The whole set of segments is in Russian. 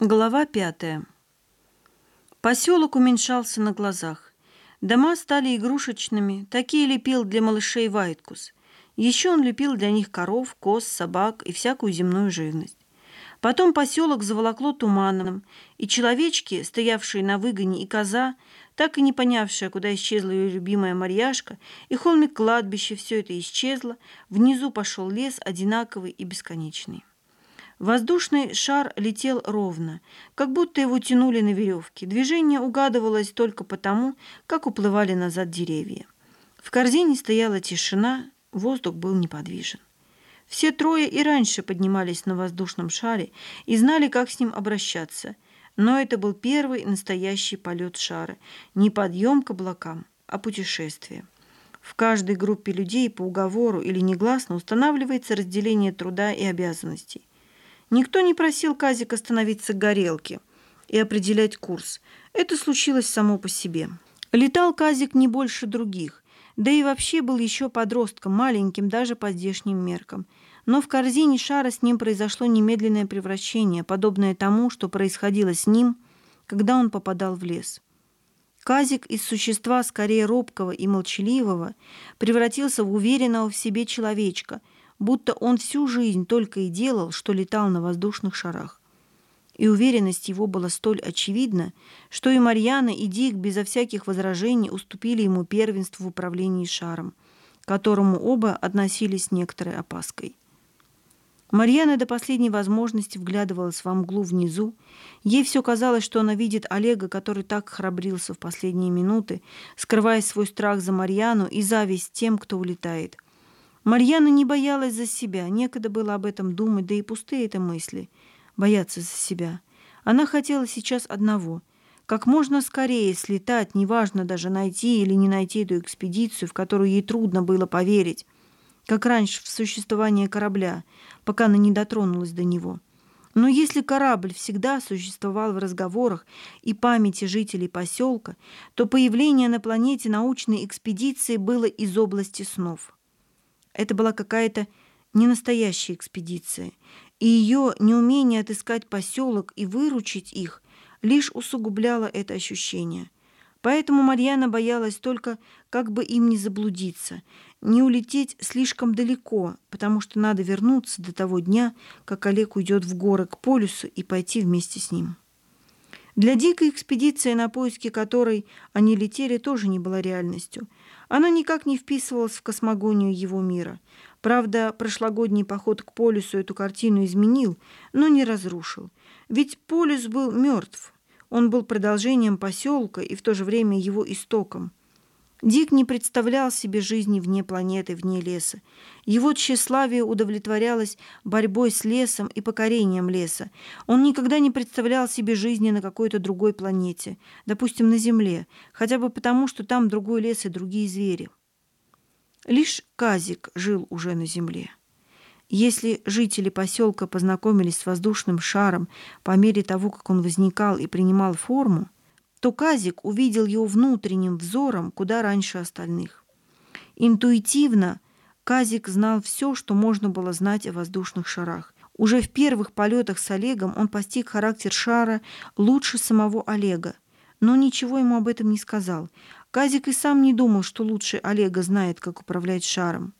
Глава пятая. Поселок уменьшался на глазах. Дома стали игрушечными, такие лепил для малышей Вайткус. Еще он лепил для них коров, коз, собак и всякую земную живность. Потом поселок заволокло туманом, и человечки, стоявшие на выгоне, и коза, так и не понявшая, куда исчезла ее любимая Марьяшка, и холмик кладбища, все это исчезло, внизу пошел лес одинаковый и бесконечный. Воздушный шар летел ровно, как будто его тянули на веревке. Движение угадывалось только потому, как уплывали назад деревья. В корзине стояла тишина, воздух был неподвижен. Все трое и раньше поднимались на воздушном шаре и знали, как с ним обращаться. Но это был первый настоящий полет шара, не подъем к облакам, а путешествие. В каждой группе людей по уговору или негласно устанавливается разделение труда и обязанностей. Никто не просил Казика становиться к горелке и определять курс. Это случилось само по себе. Летал Казик не больше других, да и вообще был еще подростком, маленьким даже по здешним меркам. Но в корзине шара с ним произошло немедленное превращение, подобное тому, что происходило с ним, когда он попадал в лес. Казик из существа скорее робкого и молчаливого превратился в уверенного в себе человечка – будто он всю жизнь только и делал, что летал на воздушных шарах. И уверенность его была столь очевидна, что и Марьяна, и Дик безо всяких возражений уступили ему первенство в управлении шаром, к которому оба относились с некоторой опаской. Марьяна до последней возможности вглядывалась во мглу внизу. Ей все казалось, что она видит Олега, который так храбрился в последние минуты, скрывая свой страх за Марьяну и зависть тем, кто улетает – Марьяна не боялась за себя, некогда было об этом думать, да и пустые это мысли, бояться за себя. Она хотела сейчас одного — как можно скорее слетать, неважно даже найти или не найти эту экспедицию, в которую ей трудно было поверить, как раньше в существование корабля, пока она не дотронулась до него. Но если корабль всегда существовал в разговорах и памяти жителей поселка, то появление на планете научной экспедиции было из области снов. Это была какая-то ненастоящая экспедиция, и ее неумение отыскать поселок и выручить их лишь усугубляло это ощущение. Поэтому Марьяна боялась только, как бы им не заблудиться, не улететь слишком далеко, потому что надо вернуться до того дня, как Олег уйдет в горы к полюсу и пойти вместе с ним. Для дикой экспедиции, на поиски которой они летели, тоже не была реальностью. Она никак не вписывалась в космогонию его мира. Правда, прошлогодний поход к полюсу эту картину изменил, но не разрушил. Ведь полюс был мертв. Он был продолжением поселка и в то же время его истоком. Дик не представлял себе жизни вне планеты, вне леса. Его тщеславие удовлетворялось борьбой с лесом и покорением леса. Он никогда не представлял себе жизни на какой-то другой планете, допустим, на Земле, хотя бы потому, что там другой лес и другие звери. Лишь Казик жил уже на Земле. Если жители поселка познакомились с воздушным шаром по мере того, как он возникал и принимал форму, то Казик увидел его внутренним взором куда раньше остальных. Интуитивно Казик знал все, что можно было знать о воздушных шарах. Уже в первых полетах с Олегом он постиг характер шара лучше самого Олега, но ничего ему об этом не сказал. Казик и сам не думал, что лучше Олега знает, как управлять шаром.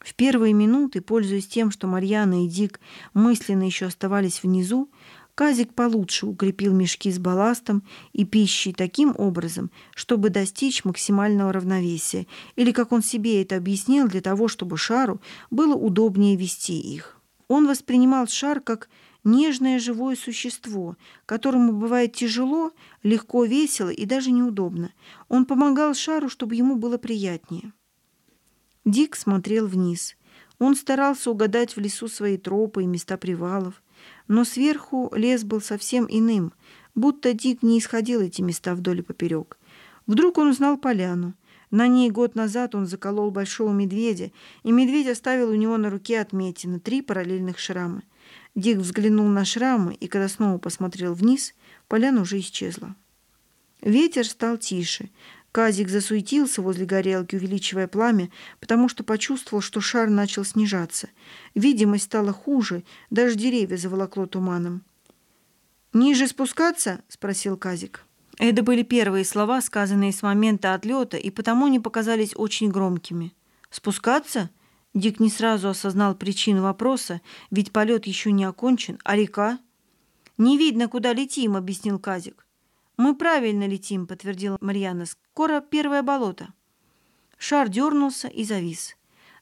В первые минуты, пользуясь тем, что Марьяна и Дик мысленно еще оставались внизу, Казик получше укрепил мешки с балластом и пищей таким образом, чтобы достичь максимального равновесия, или, как он себе это объяснил, для того, чтобы шару было удобнее вести их. Он воспринимал шар как нежное живое существо, которому бывает тяжело, легко, весело и даже неудобно. Он помогал шару, чтобы ему было приятнее. Дик смотрел вниз. Он старался угадать в лесу свои тропы и места привалов. Но сверху лес был совсем иным, будто Дик не исходил эти места вдоль и поперек. Вдруг он узнал поляну. На ней год назад он заколол большого медведя, и медведь оставил у него на руке отметины, три параллельных шрама. Дик взглянул на шрамы, и когда снова посмотрел вниз, поляна уже исчезла. Ветер стал тише, Казик засуетился возле горелки, увеличивая пламя, потому что почувствовал, что шар начал снижаться. Видимость стала хуже, даже деревья заволокло туманом. «Ниже спускаться?» – спросил Казик. Это были первые слова, сказанные с момента отлета, и потому не показались очень громкими. «Спускаться?» Дик не сразу осознал причину вопроса, ведь полет еще не окончен, а река? «Не видно, куда летим», — объяснил Казик. «Мы правильно летим», — подтвердила Марьяна. «Скоро первое болото». Шар дернулся и завис.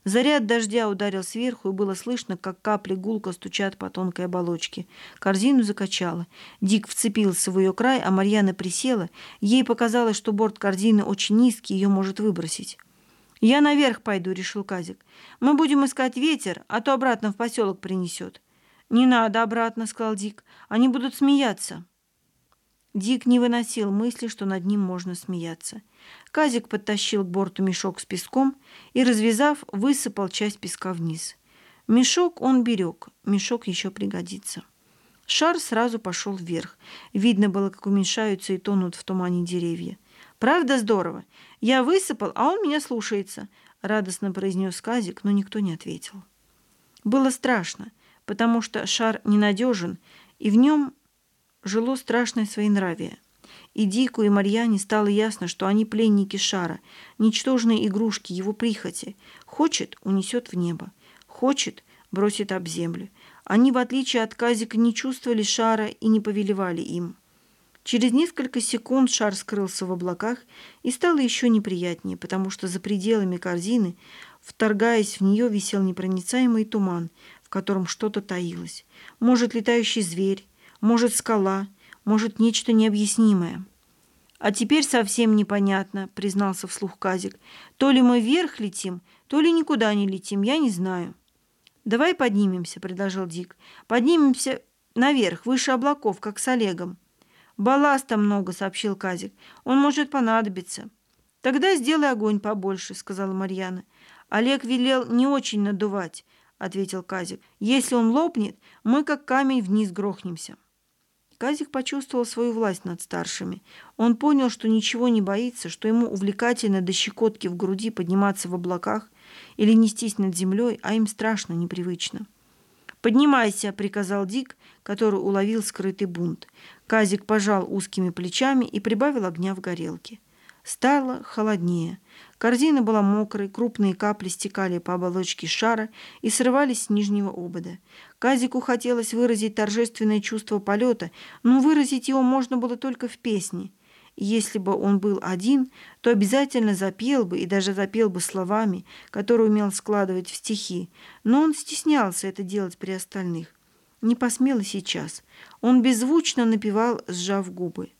Заряд дождя ударил сверху, и было слышно, как капли гулко стучат по тонкой оболочке. Корзину закачало. Дик вцепился в ее край, а Марьяна присела. Ей показалось, что борт корзины очень низкий, ее может выбросить. «Я наверх пойду», — решил Казик. «Мы будем искать ветер, а то обратно в поселок принесет». «Не надо обратно», — сказал Дик. «Они будут смеяться». Дик не выносил мысли, что над ним можно смеяться. Казик подтащил к борту мешок с песком и, развязав, высыпал часть песка вниз. Мешок он берег, мешок еще пригодится. Шар сразу пошел вверх. Видно было, как уменьшаются и тонут в тумане деревья. «Правда здорово? Я высыпал, а он меня слушается», — радостно произнес Казик, но никто не ответил. Было страшно, потому что шар ненадежен, и в нем жило страшное своенравие. И Дику, и Марьяне стало ясно, что они пленники шара, ничтожные игрушки его прихоти. Хочет – унесет в небо, хочет – бросит об землю. Они, в отличие от Казика, не чувствовали шара и не повелевали им. Через несколько секунд шар скрылся в облаках и стало еще неприятнее, потому что за пределами корзины, вторгаясь в нее, висел непроницаемый туман, в котором что-то таилось. Может, летающий зверь, может, скала, может, нечто необъяснимое. «А теперь совсем непонятно», — признался вслух Казик. «То ли мы вверх летим, то ли никуда не летим, я не знаю». «Давай поднимемся», — предложил Дик. «Поднимемся наверх, выше облаков, как с Олегом». «Балласта много», — сообщил Казик. «Он может понадобиться». «Тогда сделай огонь побольше», — сказала Марьяна. «Олег велел не очень надувать», — ответил Казик. «Если он лопнет, мы как камень вниз грохнемся». Казик почувствовал свою власть над старшими. Он понял, что ничего не боится, что ему увлекательно до щекотки в груди подниматься в облаках или нестись над землей, а им страшно, непривычно. «Поднимайся», — приказал Дик, который уловил скрытый бунт. Казик пожал узкими плечами и прибавил огня в горелке. Стало холоднее. Корзина была мокрой, крупные капли стекали по оболочке шара и срывались с нижнего обода. Казику хотелось выразить торжественное чувство полета, но выразить его можно было только в песне. если бы он был один, то обязательно запел бы и даже запел бы словами, которые умел складывать в стихи, но он стеснялся это делать при остальных. Не посмел и сейчас. Он беззвучно напевал, сжав губы.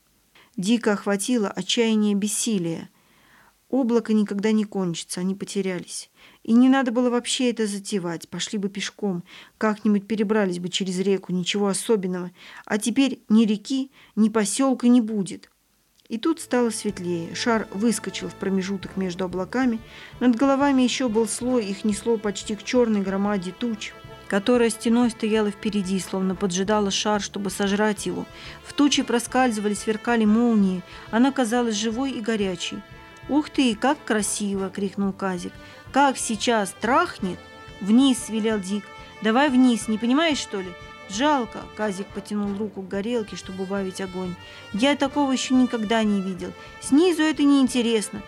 Дико охватило отчаяние бессилия. Облако никогда не кончится, они потерялись. И не надо было вообще это затевать. Пошли бы пешком, как-нибудь перебрались бы через реку, ничего особенного. А теперь ни реки, ни поселка не будет. И тут стало светлее. Шар выскочил в промежуток между облаками. Над головами еще был слой, их несло почти к черной громаде туч которая стеной стояла впереди, словно поджидала шар, чтобы сожрать его. В тучи проскальзывали, сверкали молнии. Она казалась живой и горячей. «Ух ты, как красиво!» — крикнул Казик. «Как сейчас трахнет?» «Вниз!» — велел Дик. «Давай вниз, не понимаешь, что ли?» «Жалко!» — Казик потянул руку к горелке, чтобы убавить огонь. «Я такого еще никогда не видел. Снизу это неинтересно».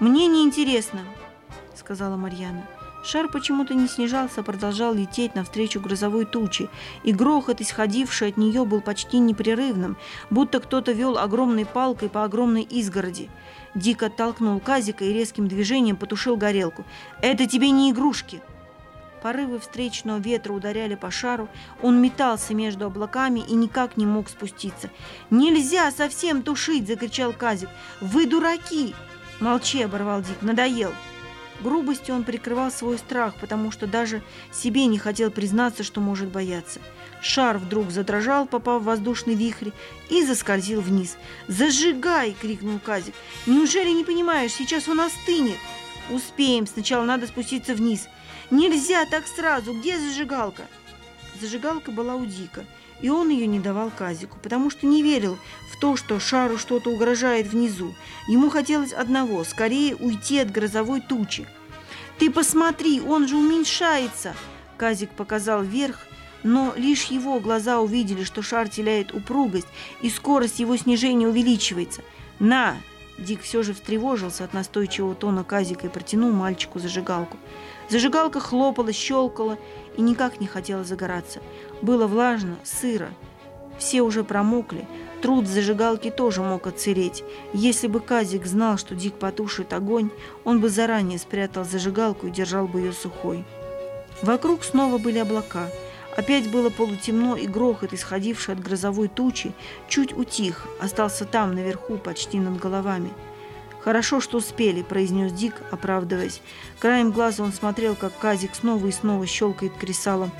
«Мне неинтересно!» — сказала Марьяна. Шар почему-то не снижался, продолжал лететь навстречу грозовой туче, и грохот, исходивший от нее, был почти непрерывным, будто кто-то вел огромной палкой по огромной изгороди. Дик оттолкнул Казика и резким движением потушил горелку. «Это тебе не игрушки!» Порывы встречного ветра ударяли по шару, он метался между облаками и никак не мог спуститься. «Нельзя совсем тушить!» – закричал Казик. «Вы дураки!» «Молчи!» – оборвал Дик. «Надоел!» Грубостью он прикрывал свой страх, потому что даже себе не хотел признаться, что может бояться. Шар вдруг задрожал, попав в воздушный вихрь, и заскользил вниз. «Зажигай!» — крикнул Казик. «Неужели не понимаешь? Сейчас он остынет!» «Успеем. Сначала надо спуститься вниз». «Нельзя так сразу! Где зажигалка?» Зажигалка была у Дика, и он ее не давал Казику, потому что не верил то, что шару что-то угрожает внизу. Ему хотелось одного – скорее уйти от грозовой тучи. «Ты посмотри, он же уменьшается!» Казик показал вверх, но лишь его глаза увидели, что шар теряет упругость, и скорость его снижения увеличивается. «На!» Дик все же встревожился от настойчивого тона Казика и протянул мальчику зажигалку. Зажигалка хлопала, щелкала и никак не хотела загораться. Было влажно, сыро. Все уже промокли. Труд зажигалки тоже мог отсыреть. Если бы Казик знал, что Дик потушит огонь, он бы заранее спрятал зажигалку и держал бы ее сухой. Вокруг снова были облака – Опять было полутемно, и грохот, исходивший от грозовой тучи, чуть утих, остался там, наверху, почти над головами. «Хорошо, что успели», – произнес Дик, оправдываясь. Краем глаза он смотрел, как Казик снова и снова щелкает кресалом.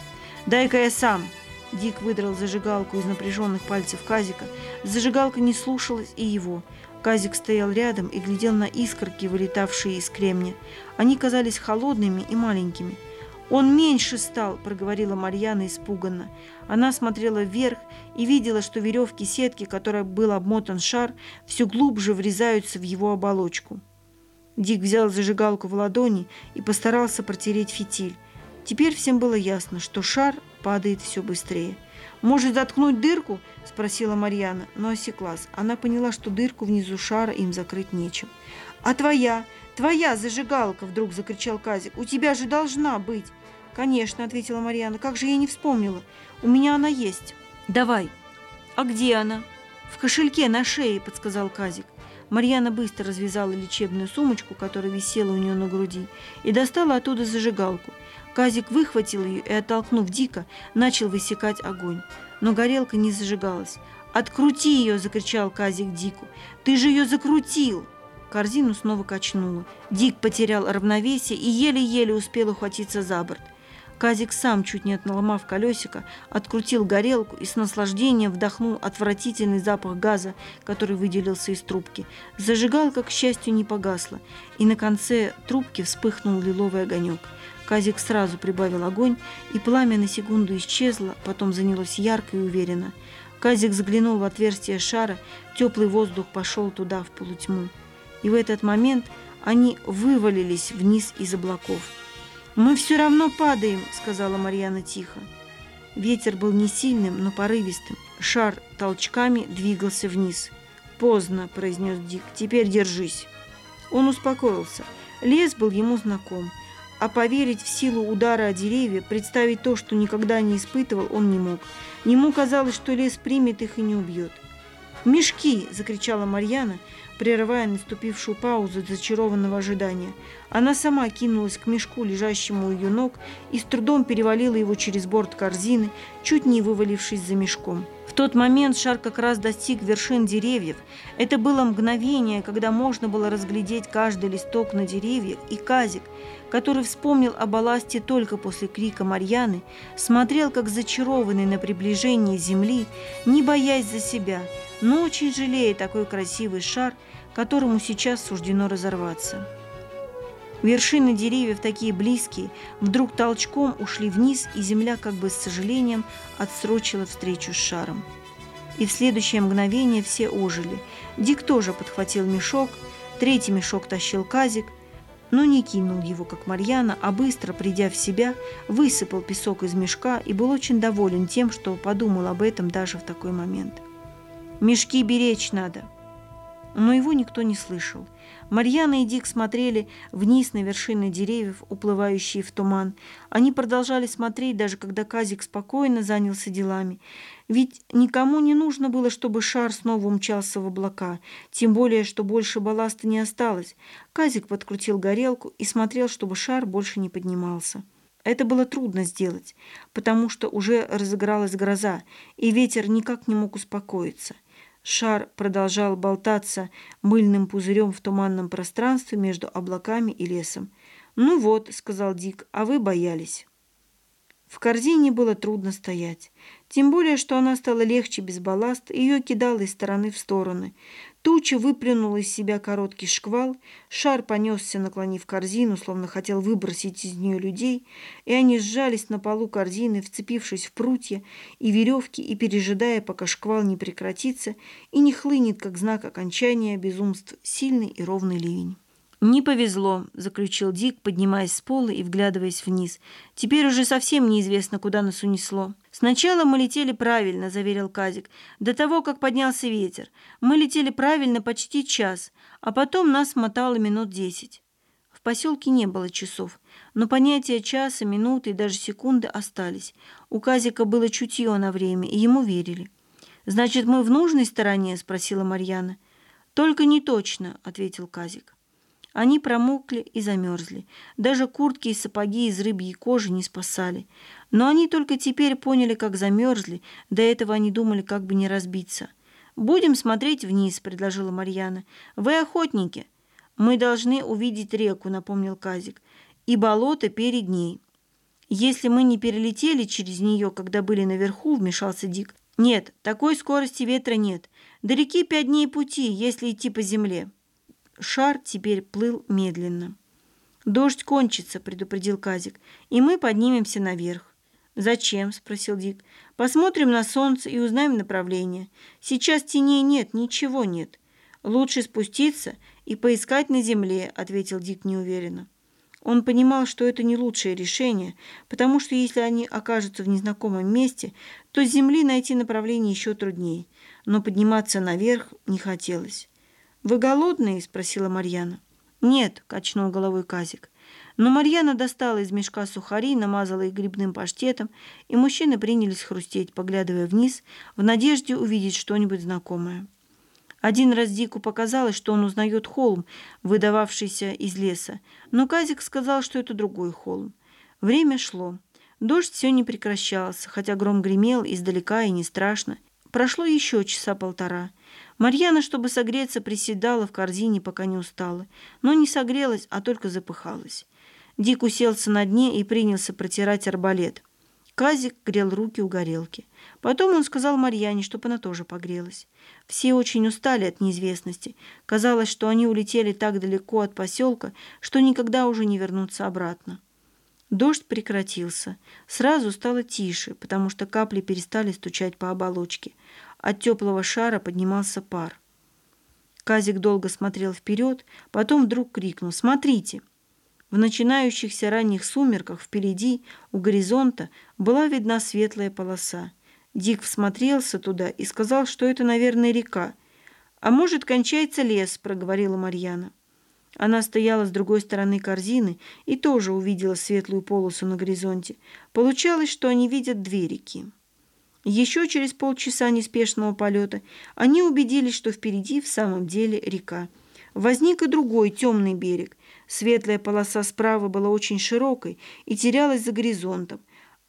«Дай-ка я сам!» Дик выдрал зажигалку из напряженных пальцев Казика. Зажигалка не слушалась и его. Казик стоял рядом и глядел на искорки, вылетавшие из кремня. Они казались холодными и маленькими – «Он меньше стал», – проговорила Марьяна испуганно. Она смотрела вверх и видела, что веревки сетки, которой был обмотан шар, все глубже врезаются в его оболочку. Дик взял зажигалку в ладони и постарался протереть фитиль. Теперь всем было ясно, что шар падает все быстрее. «Может, заткнуть дырку?» – спросила Марьяна, но осеклась. Она поняла, что дырку внизу шара им закрыть нечем. «А твоя? Твоя зажигалка!» – вдруг закричал Казик. «У тебя же должна быть!» «Конечно», — ответила Марьяна. «Как же я не вспомнила? У меня она есть». «Давай». «А где она?» «В кошельке на шее», — подсказал Казик. Марьяна быстро развязала лечебную сумочку, которая висела у нее на груди, и достала оттуда зажигалку. Казик выхватил ее и, оттолкнув дико, начал высекать огонь. Но горелка не зажигалась. «Открути ее!» – закричал Казик Дику. «Ты же ее закрутил!» Корзину снова качнуло. Дик потерял равновесие и еле-еле успел ухватиться за борт. Казик сам, чуть не наломав колесико, открутил горелку и с наслаждением вдохнул отвратительный запах газа, который выделился из трубки. Зажигалка, к счастью, не погасла, и на конце трубки вспыхнул лиловый огонек. Казик сразу прибавил огонь, и пламя на секунду исчезло, потом занялось ярко и уверенно. Казик заглянул в отверстие шара, теплый воздух пошел туда, в полутьму. И в этот момент они вывалились вниз из облаков. «Мы все равно падаем», — сказала Марьяна тихо. Ветер был не сильным, но порывистым. Шар толчками двигался вниз. «Поздно», — произнес Дик, — «теперь держись». Он успокоился. Лес был ему знаком. А поверить в силу удара о деревья, представить то, что никогда не испытывал, он не мог. Ему казалось, что лес примет их и не убьет. «Мешки!» – закричала Марьяна, прерывая наступившую паузу зачарованного ожидания. Она сама кинулась к мешку, лежащему у ее ног, и с трудом перевалила его через борт корзины, чуть не вывалившись за мешком. В тот момент шар как раз достиг вершин деревьев. Это было мгновение, когда можно было разглядеть каждый листок на деревьях, и Казик, который вспомнил о балласте только после крика Марьяны, смотрел как зачарованный на приближение земли, не боясь за себя, но очень жалея такой красивый шар – которому сейчас суждено разорваться. Вершины деревьев такие близкие, вдруг толчком ушли вниз, и земля как бы с сожалением отсрочила встречу с шаром. И в следующее мгновение все ожили. Дик тоже подхватил мешок, третий мешок тащил казик, но не кинул его, как Марьяна, а быстро, придя в себя, высыпал песок из мешка и был очень доволен тем, что подумал об этом даже в такой момент. «Мешки беречь надо», но его никто не слышал. Марьяна и Дик смотрели вниз на вершины деревьев, уплывающие в туман. Они продолжали смотреть, даже когда Казик спокойно занялся делами. Ведь никому не нужно было, чтобы шар снова умчался в облака, тем более, что больше балласта не осталось. Казик подкрутил горелку и смотрел, чтобы шар больше не поднимался. Это было трудно сделать, потому что уже разыгралась гроза, и ветер никак не мог успокоиться – Шар продолжал болтаться мыльным пузырем в туманном пространстве между облаками и лесом. «Ну вот», — сказал Дик, — «а вы боялись». В корзине было трудно стоять. Тем более, что она стала легче без балласта, ее кидало из стороны в стороны. Туча выплюнула из себя короткий шквал, шар понесся, наклонив корзину, словно хотел выбросить из нее людей, и они сжались на полу корзины, вцепившись в прутья и веревки и пережидая, пока шквал не прекратится и не хлынет, как знак окончания безумств, сильный и ровный ливень. «Не повезло», — заключил Дик, поднимаясь с пола и вглядываясь вниз. «Теперь уже совсем неизвестно, куда нас унесло». «Сначала мы летели правильно», — заверил Казик, — «до того, как поднялся ветер. Мы летели правильно почти час, а потом нас мотало минут десять». В поселке не было часов, но понятия часа, минуты и даже секунды остались. У Казика было чутье на время, и ему верили. «Значит, мы в нужной стороне?» — спросила Марьяна. «Только не точно», — ответил Казик. Они промокли и замерзли. Даже куртки и сапоги из рыбьей кожи не спасали. Но они только теперь поняли, как замерзли. До этого они думали, как бы не разбиться. «Будем смотреть вниз», — предложила Марьяна. «Вы охотники». «Мы должны увидеть реку», — напомнил Казик. «И болото перед ней». «Если мы не перелетели через нее, когда были наверху», — вмешался Дик. «Нет, такой скорости ветра нет. До реки пять дней пути, если идти по земле». Шар теперь плыл медленно. «Дождь кончится», — предупредил Казик, — «и мы поднимемся наверх». «Зачем?» — спросил Дик. «Посмотрим на солнце и узнаем направление. Сейчас теней нет, ничего нет. Лучше спуститься и поискать на земле», — ответил Дик неуверенно. Он понимал, что это не лучшее решение, потому что если они окажутся в незнакомом месте, то с земли найти направление еще труднее. Но подниматься наверх не хотелось. «Вы голодные?» – спросила Марьяна. «Нет», – качнул головой Казик. Но Марьяна достала из мешка сухари, намазала их грибным паштетом, и мужчины принялись хрустеть, поглядывая вниз, в надежде увидеть что-нибудь знакомое. Один раз Дику показалось, что он узнает холм, выдававшийся из леса, но Казик сказал, что это другой холм. Время шло. Дождь все не прекращался, хотя гром гремел издалека и не страшно. Прошло еще часа полтора. Марьяна, чтобы согреться, приседала в корзине, пока не устала. Но не согрелась, а только запыхалась. Дик уселся на дне и принялся протирать арбалет. Казик грел руки у горелки. Потом он сказал Марьяне, чтобы она тоже погрелась. Все очень устали от неизвестности. Казалось, что они улетели так далеко от поселка, что никогда уже не вернутся обратно. Дождь прекратился. Сразу стало тише, потому что капли перестали стучать по оболочке. От теплого шара поднимался пар. Казик долго смотрел вперед, потом вдруг крикнул «Смотрите!». В начинающихся ранних сумерках впереди, у горизонта, была видна светлая полоса. Дик всмотрелся туда и сказал, что это, наверное, река. «А может, кончается лес», — проговорила Марьяна. Она стояла с другой стороны корзины и тоже увидела светлую полосу на горизонте. Получалось, что они видят две реки. Еще через полчаса неспешного полета они убедились, что впереди в самом деле река. Возник и другой темный берег. Светлая полоса справа была очень широкой и терялась за горизонтом,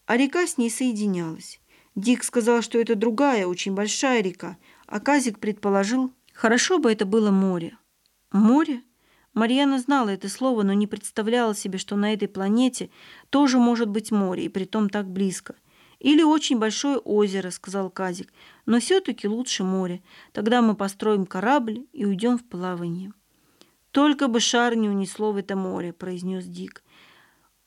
а река с ней соединялась. Дик сказал, что это другая, очень большая река, а Казик предположил, хорошо бы это было море. Море? Марьяна знала это слово, но не представляла себе, что на этой планете тоже может быть море, и притом так близко – «Или очень большое озеро», — сказал Казик. «Но все-таки лучше море. Тогда мы построим корабль и уйдем в плавание». «Только бы шар не унесло в это море», — произнес Дик.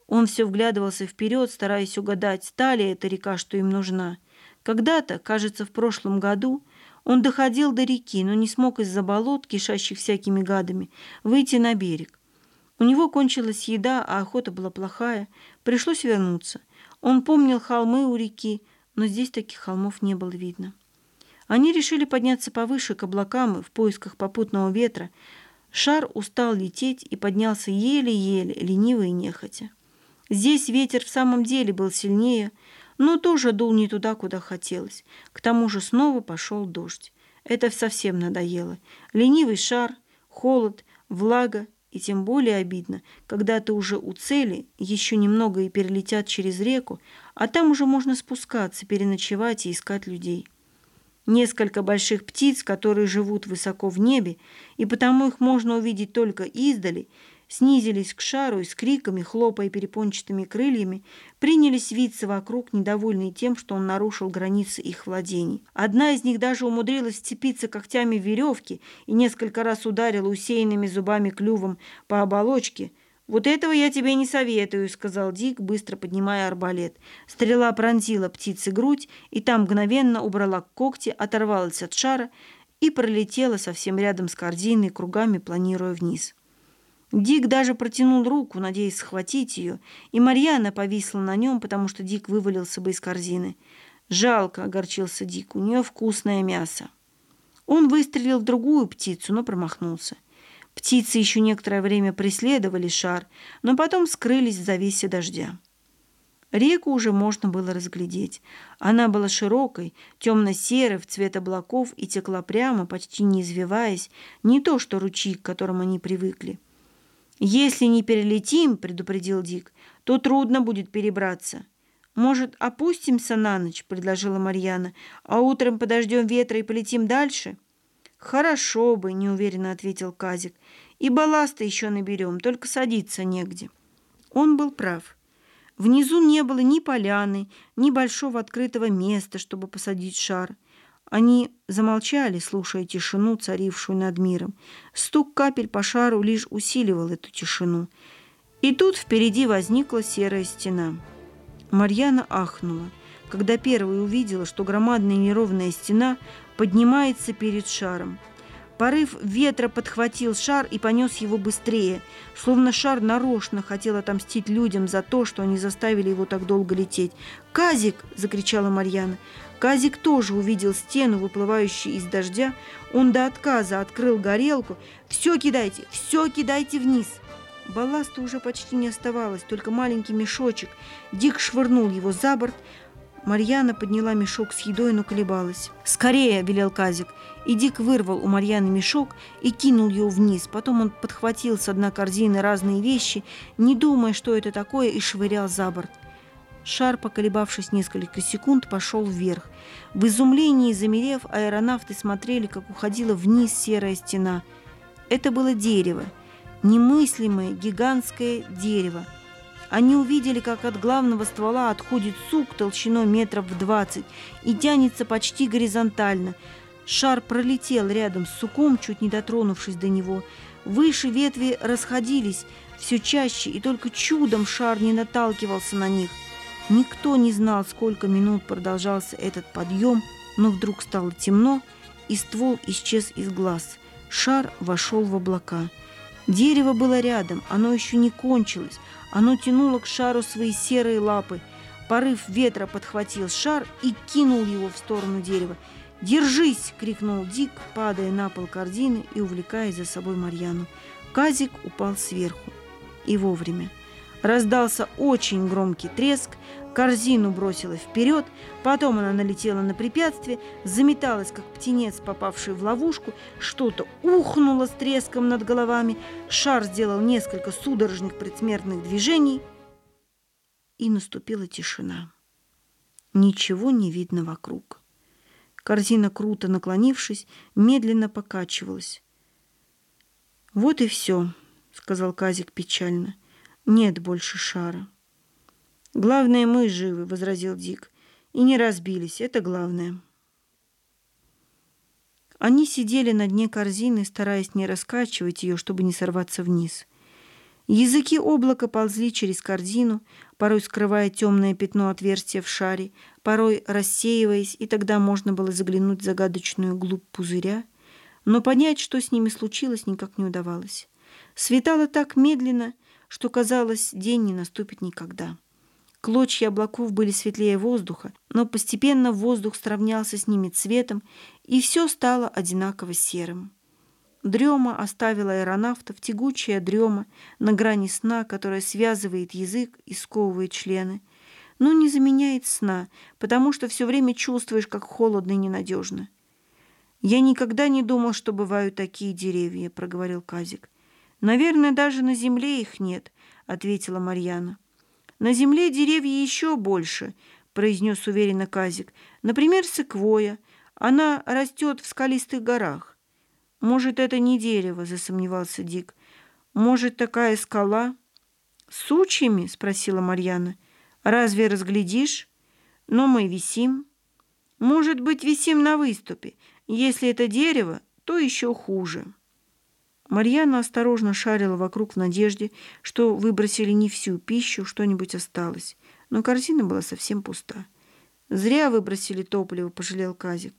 Он все вглядывался вперед, стараясь угадать, та ли эта река, что им нужна. Когда-то, кажется, в прошлом году, он доходил до реки, но не смог из-за болот, кишащих всякими гадами, выйти на берег. У него кончилась еда, а охота была плохая. Пришлось вернуться — он помнил холмы у реки, но здесь таких холмов не было видно. Они решили подняться повыше к облакам в поисках попутного ветра. Шар устал лететь и поднялся еле-еле, лениво и нехотя. Здесь ветер в самом деле был сильнее, но тоже дул не туда, куда хотелось. К тому же снова пошел дождь. Это совсем надоело. Ленивый шар, холод, влага и тем более обидно, когда ты уже у цели, еще немного и перелетят через реку, а там уже можно спускаться, переночевать и искать людей. Несколько больших птиц, которые живут высоко в небе, и потому их можно увидеть только издали, снизились к шару и с криками, хлопая перепончатыми крыльями, принялись виться вокруг, недовольные тем, что он нарушил границы их владений. Одна из них даже умудрилась вцепиться когтями в веревки и несколько раз ударила усеянными зубами клювом по оболочке. «Вот этого я тебе не советую», — сказал Дик, быстро поднимая арбалет. Стрела пронзила птице грудь, и там мгновенно убрала когти, оторвалась от шара и пролетела совсем рядом с корзиной, кругами планируя вниз. Дик даже протянул руку, надеясь схватить ее, и Марьяна повисла на нем, потому что Дик вывалился бы из корзины. Жалко, огорчился Дик, у нее вкусное мясо. Он выстрелил в другую птицу, но промахнулся. Птицы еще некоторое время преследовали шар, но потом скрылись в завесе дождя. Реку уже можно было разглядеть. Она была широкой, темно-серой, в цвет облаков и текла прямо, почти не извиваясь, не то что ручей, к которым они привыкли. «Если не перелетим, — предупредил Дик, — то трудно будет перебраться». «Может, опустимся на ночь?» — предложила Марьяна. «А утром подождем ветра и полетим дальше?» «Хорошо бы», — неуверенно ответил Казик. «И балласта еще наберем, только садиться негде». Он был прав. Внизу не было ни поляны, ни большого открытого места, чтобы посадить шар. Они замолчали, слушая тишину, царившую над миром. Стук капель по шару лишь усиливал эту тишину. И тут впереди возникла серая стена. Марьяна ахнула, когда первой увидела, что громадная неровная стена поднимается перед шаром. Порыв ветра подхватил шар и понес его быстрее, словно шар нарочно хотел отомстить людям за то, что они заставили его так долго лететь. «Казик!» – закричала Марьяна. Казик тоже увидел стену, выплывающую из дождя. Он до отказа открыл горелку. «Все кидайте! Все кидайте вниз!» Балласта уже почти не оставалось, только маленький мешочек. Дик швырнул его за борт. Марьяна подняла мешок с едой, но колебалась. «Скорее!» – велел Казик. И Дик вырвал у Марьяны мешок и кинул ее вниз. Потом он подхватил с дна корзины разные вещи, не думая, что это такое, и швырял за борт. Шар, поколебавшись несколько секунд, пошел вверх. В изумлении замерев, аэронавты смотрели, как уходила вниз серая стена. Это было дерево, немыслимое гигантское дерево. Они увидели, как от главного ствола отходит сук толщиной метров в двадцать и тянется почти горизонтально – Шар пролетел рядом с суком, чуть не дотронувшись до него. Выше ветви расходились все чаще, и только чудом шар не наталкивался на них. Никто не знал, сколько минут продолжался этот подъем, но вдруг стало темно, и ствол исчез из глаз. Шар вошел в облака. Дерево было рядом, оно еще не кончилось. Оно тянуло к шару свои серые лапы. Порыв ветра подхватил шар и кинул его в сторону дерева. «Держись!» — крикнул Дик, падая на пол корзины и увлекая за собой Марьяну. Казик упал сверху. И вовремя. Раздался очень громкий треск, корзину бросила вперед, потом она налетела на препятствие, заметалась, как птенец, попавший в ловушку, что-то ухнуло с треском над головами, шар сделал несколько судорожных предсмертных движений, и наступила тишина. Ничего не видно вокруг. Корзина, круто наклонившись, медленно покачивалась. «Вот и все», — сказал Казик печально. «Нет больше шара». «Главное, мы живы», — возразил Дик. «И не разбились, это главное». Они сидели на дне корзины, стараясь не раскачивать ее, чтобы не сорваться вниз. Языки облака ползли через корзину, порой скрывая темное пятно отверстия в шаре, порой рассеиваясь, и тогда можно было заглянуть в загадочную глубь пузыря. Но понять, что с ними случилось, никак не удавалось. Светало так медленно, что, казалось, день не наступит никогда. Клочья облаков были светлее воздуха, но постепенно воздух сравнялся с ними цветом, и все стало одинаково серым. Дрема оставила аэронавтов, тягучая дрема на грани сна, которая связывает язык и сковывает члены, но не заменяет сна, потому что все время чувствуешь, как холодно и ненадежно. «Я никогда не думал, что бывают такие деревья», — проговорил Казик. «Наверное, даже на земле их нет», — ответила Марьяна. «На земле деревья еще больше», — произнес уверенно Казик. «Например, секвоя. Она растет в скалистых горах. «Может, это не дерево?» – засомневался Дик. «Может, такая скала?» «С сучьями?» – спросила Марьяна. «Разве разглядишь?» «Но мы висим». «Может быть, висим на выступе. Если это дерево, то еще хуже». Марьяна осторожно шарила вокруг в надежде, что выбросили не всю пищу, что-нибудь осталось. Но корзина была совсем пуста. «Зря выбросили топливо», – пожалел Казик.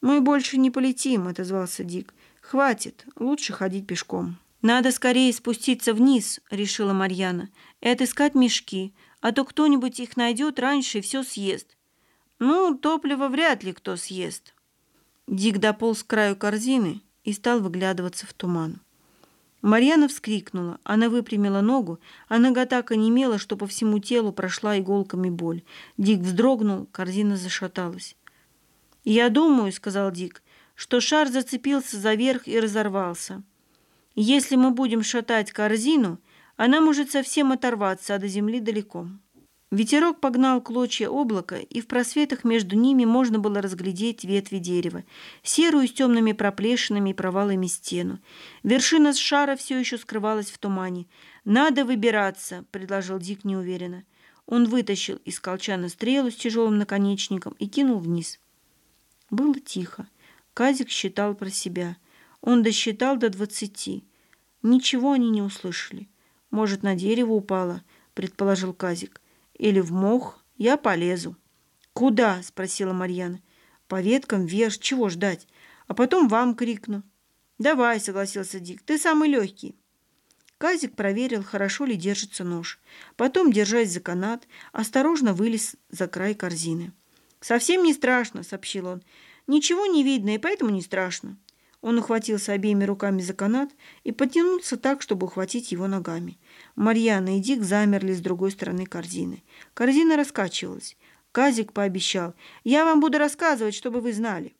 «Мы больше не полетим», – отозвался Дик. «Хватит, лучше ходить пешком». «Надо скорее спуститься вниз», — решила Марьяна, — «и отыскать мешки, а то кто-нибудь их найдет раньше и все съест». «Ну, топливо вряд ли кто съест». Дик дополз к краю корзины и стал выглядываться в туман. Марьяна вскрикнула. Она выпрямила ногу, а нога так онемела, что по всему телу прошла иголками боль. Дик вздрогнул, корзина зашаталась. «Я думаю», — сказал Дик, — «что шар зацепился за верх и разорвался. Если мы будем шатать корзину, она может совсем оторваться, а до земли далеко». Ветерок погнал клочья облака, и в просветах между ними можно было разглядеть ветви дерева, серую с темными проплешинами и провалами стену. Вершина шара все еще скрывалась в тумане. «Надо выбираться», — предложил Дик неуверенно. Он вытащил из колчана стрелу с тяжелым наконечником и кинул вниз. Было тихо. Казик считал про себя. Он досчитал до двадцати. Ничего они не услышали. «Может, на дерево упало», — предположил Казик или в мох, я полезу». «Куда?» – спросила Марьяна. «По веткам вверх. Чего ждать? А потом вам крикну». «Давай», – согласился Дик. «Ты самый легкий». Казик проверил, хорошо ли держится нож. Потом, держась за канат, осторожно вылез за край корзины. «Совсем не страшно», – сообщил он. «Ничего не видно, и поэтому не страшно». Он ухватился обеими руками за канат и потянулся так, чтобы ухватить его ногами. Марьяна и Дик замерли с другой стороны корзины. Корзина раскачивалась. Казик пообещал. «Я вам буду рассказывать, чтобы вы знали».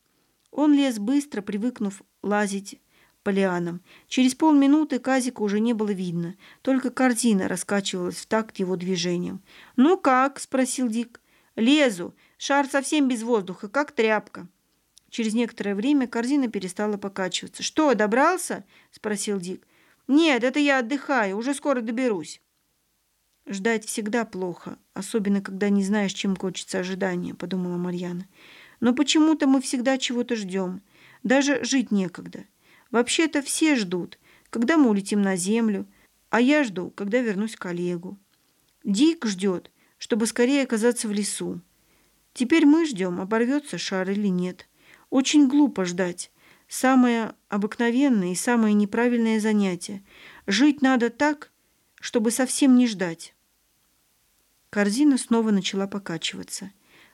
Он лез быстро, привыкнув лазить по лианам. Через полминуты Казика уже не было видно. Только корзина раскачивалась в такт его движением. «Ну как?» – спросил Дик. «Лезу. Шар совсем без воздуха, как тряпка». Через некоторое время корзина перестала покачиваться. «Что, добрался?» – спросил Дик. «Нет, это я отдыхаю, уже скоро доберусь». «Ждать всегда плохо, особенно когда не знаешь, чем кончится ожидание», – подумала Марьяна. «Но почему-то мы всегда чего-то ждем. Даже жить некогда. Вообще-то все ждут, когда мы улетим на землю, а я жду, когда вернусь к Олегу. Дик ждет, чтобы скорее оказаться в лесу. Теперь мы ждем, оборвется шар или нет». Очень глупо ждать. Самое обыкновенное и самое неправильное занятие. Жить надо так, чтобы совсем не ждать. Корзина снова начала покачиваться.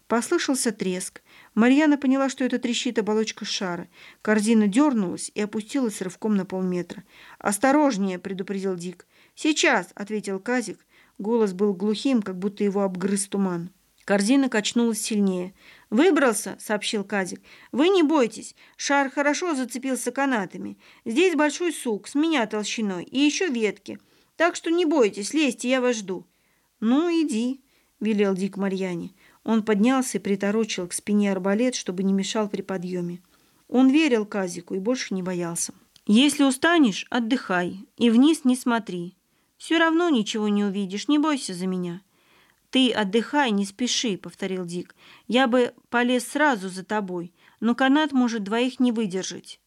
Послышался треск. Марьяна поняла, что это трещит оболочка шара. Корзина дернулась и опустилась рывком на полметра. «Осторожнее!» – предупредил Дик. «Сейчас!» – ответил Казик. Голос был глухим, как будто его обгрыз туман. Корзина качнулась сильнее. «Выбрался», — сообщил Казик. «Вы не бойтесь. Шар хорошо зацепился канатами. Здесь большой сук с меня толщиной и еще ветки. Так что не бойтесь, лезьте, я вас жду». «Ну, иди», — велел Дик Марьяне. Он поднялся и приторочил к спине арбалет, чтобы не мешал при подъеме. Он верил Казику и больше не боялся. «Если устанешь, отдыхай и вниз не смотри. Все равно ничего не увидишь, не бойся за меня». «Ты отдыхай, не спеши», — повторил Дик. «Я бы полез сразу за тобой, но канат может двоих не выдержать».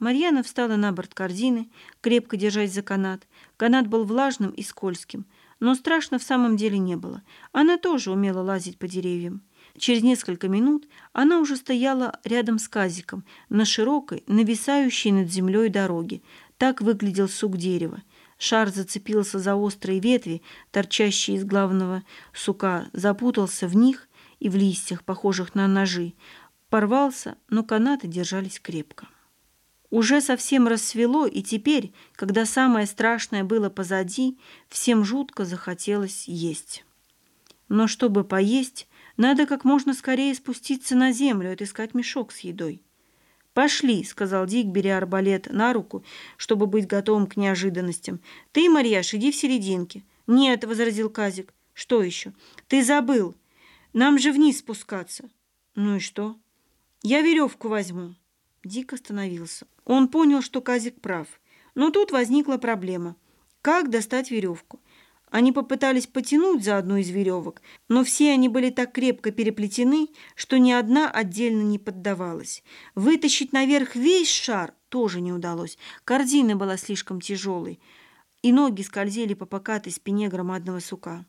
Марьяна встала на борт корзины, крепко держась за канат. Канат был влажным и скользким, но страшно в самом деле не было. Она тоже умела лазить по деревьям. Через несколько минут она уже стояла рядом с Казиком на широкой, нависающей над землей дороге. Так выглядел сук дерева. Шар зацепился за острые ветви, торчащие из главного сука, запутался в них и в листьях, похожих на ножи. Порвался, но канаты держались крепко. Уже совсем рассвело, и теперь, когда самое страшное было позади, всем жутко захотелось есть. Но чтобы поесть, надо как можно скорее спуститься на землю и отыскать мешок с едой. «Пошли», — сказал Дик, беря арбалет на руку, чтобы быть готовым к неожиданностям. «Ты, Марьяш, иди в серединке». «Нет», — возразил Казик. «Что еще?» «Ты забыл. Нам же вниз спускаться». «Ну и что?» «Я веревку возьму». Дик остановился. Он понял, что Казик прав. Но тут возникла проблема. Как достать веревку? Они попытались потянуть за одну из веревок, но все они были так крепко переплетены, что ни одна отдельно не поддавалась. Вытащить наверх весь шар тоже не удалось. Корзина была слишком тяжелой, и ноги скользили по покатой спине громадного сука.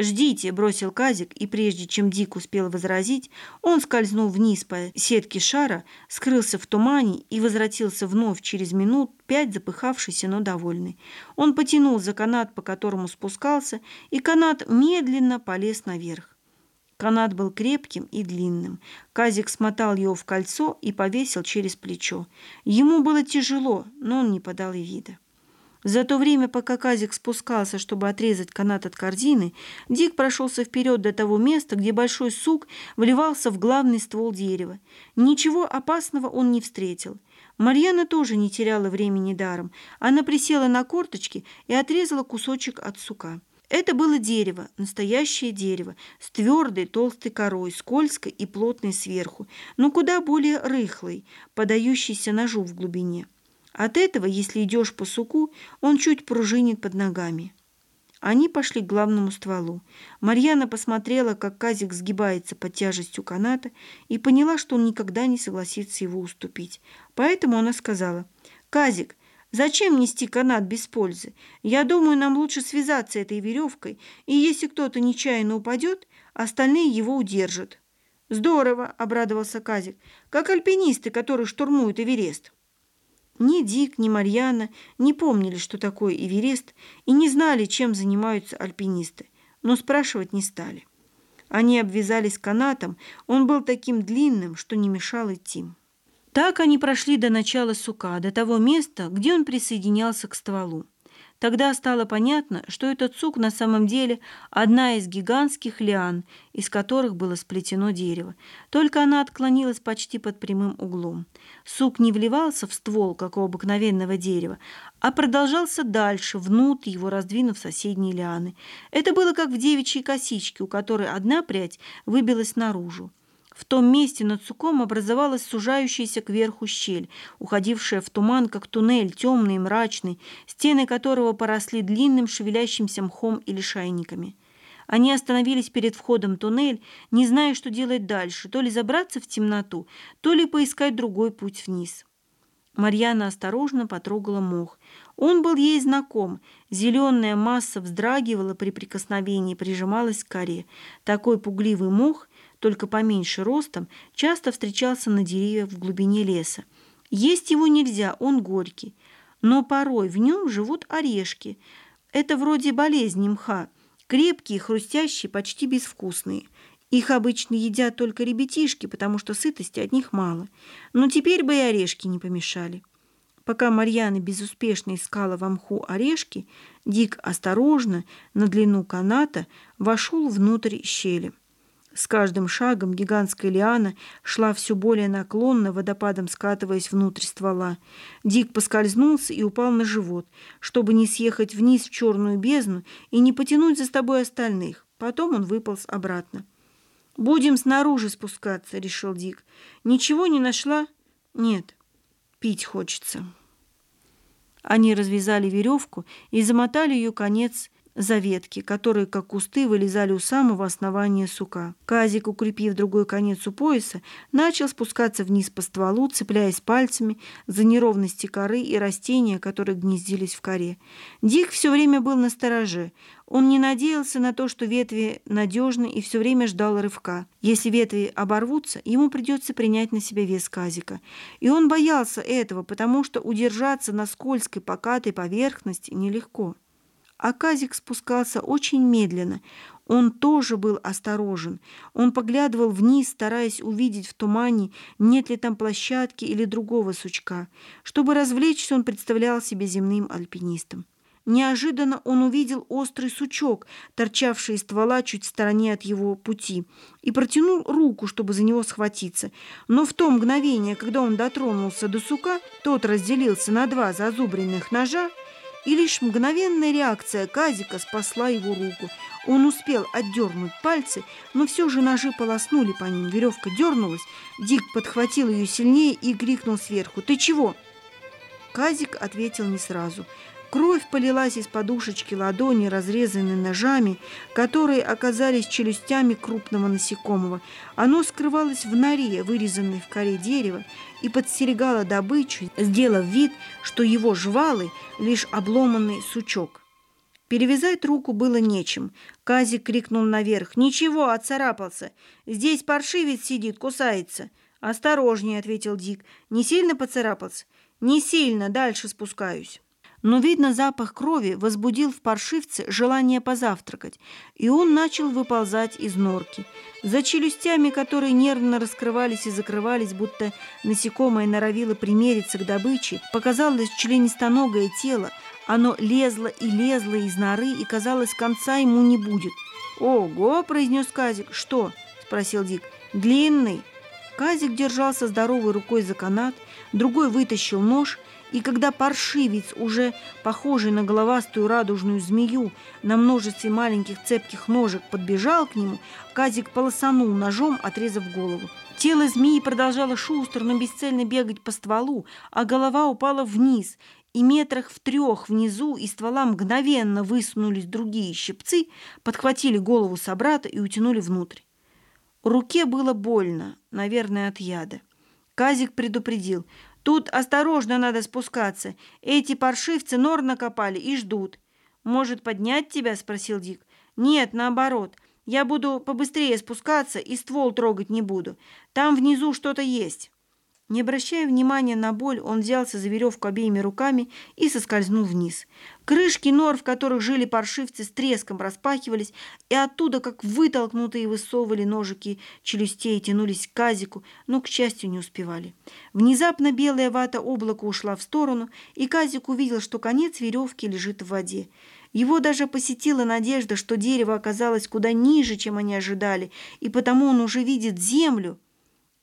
«Ждите!» – бросил Казик, и прежде чем Дик успел возразить, он скользнул вниз по сетке шара, скрылся в тумане и возвратился вновь через минут пять запыхавшийся, но довольный. Он потянул за канат, по которому спускался, и канат медленно полез наверх. Канат был крепким и длинным. Казик смотал его в кольцо и повесил через плечо. Ему было тяжело, но он не подал и вида. За то время, пока Казик спускался, чтобы отрезать канат от корзины, Дик прошелся вперед до того места, где большой сук вливался в главный ствол дерева. Ничего опасного он не встретил. Марьяна тоже не теряла времени даром. Она присела на корточки и отрезала кусочек от сука. Это было дерево, настоящее дерево, с твердой толстой корой, скользкой и плотной сверху, но куда более рыхлой, подающейся ножу в глубине. От этого, если идешь по суку, он чуть пружинит под ногами. Они пошли к главному стволу. Марьяна посмотрела, как Казик сгибается под тяжестью каната, и поняла, что он никогда не согласится его уступить. Поэтому она сказала, «Казик, зачем нести канат без пользы? Я думаю, нам лучше связаться этой веревкой, и если кто-то нечаянно упадет, остальные его удержат». «Здорово!» – обрадовался Казик, «как альпинисты, которые штурмуют Эверест». Ни Дик, ни Марьяна не помнили, что такое Эверест, и не знали, чем занимаются альпинисты, но спрашивать не стали. Они обвязались канатом, он был таким длинным, что не мешал идти. Так они прошли до начала сука, до того места, где он присоединялся к стволу. Тогда стало понятно, что этот сук на самом деле одна из гигантских лиан, из которых было сплетено дерево. Только она отклонилась почти под прямым углом. Сук не вливался в ствол, как у обыкновенного дерева, а продолжался дальше, внутрь его раздвинув соседние лианы. Это было как в девичьей косичке, у которой одна прядь выбилась наружу. В том месте над суком образовалась сужающаяся кверху щель, уходившая в туман, как туннель, темный и мрачный, стены которого поросли длинным шевелящимся мхом или шайниками. Они остановились перед входом в туннель, не зная, что делать дальше, то ли забраться в темноту, то ли поискать другой путь вниз. Марьяна осторожно потрогала мох. Он был ей знаком. Зеленая масса вздрагивала при прикосновении, прижималась к коре. Такой пугливый мох только поменьше ростом, часто встречался на деревьях в глубине леса. Есть его нельзя, он горький. Но порой в нем живут орешки. Это вроде болезни мха. Крепкие, хрустящие, почти безвкусные. Их обычно едят только ребятишки, потому что сытости от них мало. Но теперь бы и орешки не помешали. Пока Марьяна безуспешно искала в мху орешки, Дик осторожно на длину каната вошел внутрь щели. С каждым шагом гигантская лиана шла все более наклонно, водопадом скатываясь внутрь ствола. Дик поскользнулся и упал на живот, чтобы не съехать вниз в черную бездну и не потянуть за собой остальных. Потом он выполз обратно. «Будем снаружи спускаться», — решил Дик. «Ничего не нашла?» «Нет, пить хочется». Они развязали веревку и замотали ее конец за ветки, которые, как кусты, вылезали у самого основания сука. Казик, укрепив другой конец у пояса, начал спускаться вниз по стволу, цепляясь пальцами за неровности коры и растения, которые гнездились в коре. Дик все время был на стороже. Он не надеялся на то, что ветви надежны, и все время ждал рывка. Если ветви оборвутся, ему придется принять на себя вес казика. И он боялся этого, потому что удержаться на скользкой покатой поверхности нелегко. А Казик спускался очень медленно. Он тоже был осторожен. Он поглядывал вниз, стараясь увидеть в тумане, нет ли там площадки или другого сучка. Чтобы развлечься, он представлял себе земным альпинистом. Неожиданно он увидел острый сучок, торчавший из ствола чуть в стороне от его пути, и протянул руку, чтобы за него схватиться. Но в то мгновение, когда он дотронулся до сука, тот разделился на два зазубренных ножа, и лишь мгновенная реакция Казика спасла его руку. Он успел отдернуть пальцы, но все же ножи полоснули по ним. Веревка дернулась, Дик подхватил ее сильнее и крикнул сверху «Ты чего?». Казик ответил не сразу. Кровь полилась из подушечки ладони, разрезанной ножами, которые оказались челюстями крупного насекомого. Оно скрывалось в норе, вырезанной в коре дерева, и подстерегало добычу, сделав вид, что его жвалы – лишь обломанный сучок. Перевязать руку было нечем. Казик крикнул наверх. «Ничего, отцарапался. Здесь паршивец сидит, кусается». «Осторожнее», — ответил Дик. «Не сильно поцарапался?» «Не сильно, дальше спускаюсь». Но, видно, запах крови возбудил в паршивце желание позавтракать, и он начал выползать из норки. За челюстями, которые нервно раскрывались и закрывались, будто насекомое норовило примериться к добыче, показалось членистоногое тело. Оно лезло и лезло из норы, и, казалось, конца ему не будет. «Ого!» – произнес Казик. «Что?» – спросил Дик. «Длинный». Казик держался здоровой рукой за канат, другой вытащил нож, и когда паршивец, уже похожий на головастую радужную змею, на множестве маленьких цепких ножек подбежал к нему, Казик полосанул ножом, отрезав голову. Тело змеи продолжало шустро, но бесцельно бегать по стволу, а голова упала вниз, и метрах в трех внизу из ствола мгновенно высунулись другие щипцы, подхватили голову собрата и утянули внутрь. Руке было больно, наверное, от яда. Казик предупредил. «Тут осторожно надо спускаться. Эти паршивцы нор накопали и ждут». «Может, поднять тебя?» – спросил Дик. «Нет, наоборот. Я буду побыстрее спускаться и ствол трогать не буду. Там внизу что-то есть». Не обращая внимания на боль, он взялся за веревку обеими руками и соскользнул вниз. Крышки нор, в которых жили паршивцы, с треском распахивались, и оттуда, как вытолкнутые, высовывали ножики челюстей, тянулись к казику, но, к счастью, не успевали. Внезапно белая вата облака ушла в сторону, и казик увидел, что конец веревки лежит в воде. Его даже посетила надежда, что дерево оказалось куда ниже, чем они ожидали, и потому он уже видит землю.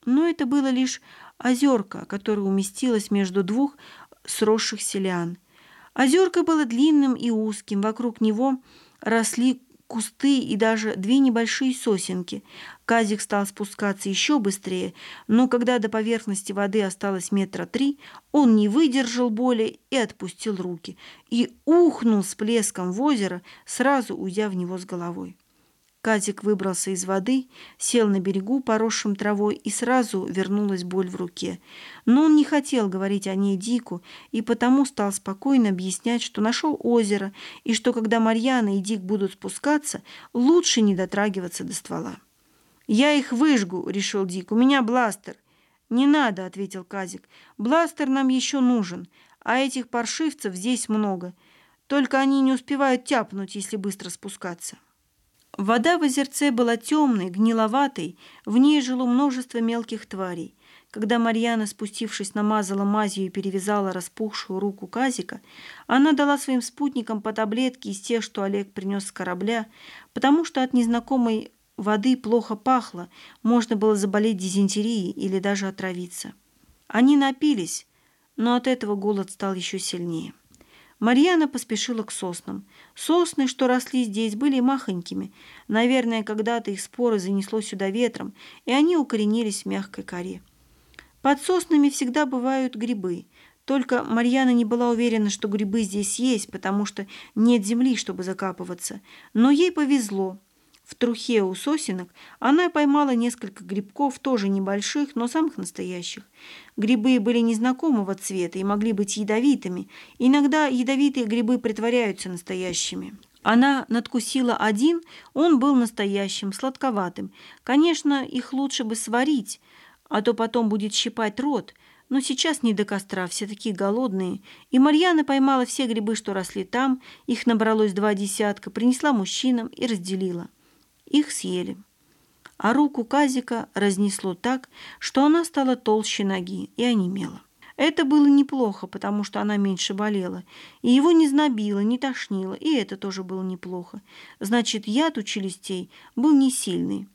Но это было лишь озерка, которое уместилось между двух сросшихся лиан. Озерко было длинным и узким, вокруг него росли кусты и даже две небольшие сосенки. Казик стал спускаться еще быстрее, но когда до поверхности воды осталось метра три, он не выдержал боли и отпустил руки, и ухнул с плеском в озеро, сразу уйдя в него с головой. Казик выбрался из воды, сел на берегу, поросшим травой, и сразу вернулась боль в руке. Но он не хотел говорить о ней Дику, и потому стал спокойно объяснять, что нашел озеро, и что, когда Марьяна и Дик будут спускаться, лучше не дотрагиваться до ствола. «Я их выжгу», — решил Дик, — «у меня бластер». «Не надо», — ответил Казик, — «бластер нам еще нужен, а этих паршивцев здесь много. Только они не успевают тяпнуть, если быстро спускаться». Вода в озерце была темной, гниловатой, в ней жило множество мелких тварей. Когда Марьяна, спустившись, намазала мазью и перевязала распухшую руку Казика, она дала своим спутникам по таблетке из тех, что Олег принес с корабля, потому что от незнакомой воды плохо пахло, можно было заболеть дизентерией или даже отравиться. Они напились, но от этого голод стал еще сильнее. Марьяна поспешила к соснам. Сосны, что росли здесь, были махонькими. Наверное, когда-то их споры занесло сюда ветром, и они укоренились в мягкой коре. Под соснами всегда бывают грибы. Только Марьяна не была уверена, что грибы здесь есть, потому что нет земли, чтобы закапываться. Но ей повезло. В трухе у сосенок она поймала несколько грибков, тоже небольших, но самых настоящих. Грибы были незнакомого цвета и могли быть ядовитыми. Иногда ядовитые грибы притворяются настоящими. Она надкусила один, он был настоящим, сладковатым. Конечно, их лучше бы сварить, а то потом будет щипать рот. Но сейчас не до костра, все такие голодные. И Марьяна поймала все грибы, что росли там, их набралось два десятка, принесла мужчинам и разделила. Их съели. А руку Казика разнесло так, что она стала толще ноги и онемела. Это было неплохо, потому что она меньше болела, и его не знобило, не тошнило, и это тоже было неплохо. Значит, яд у челюстей был не сильный.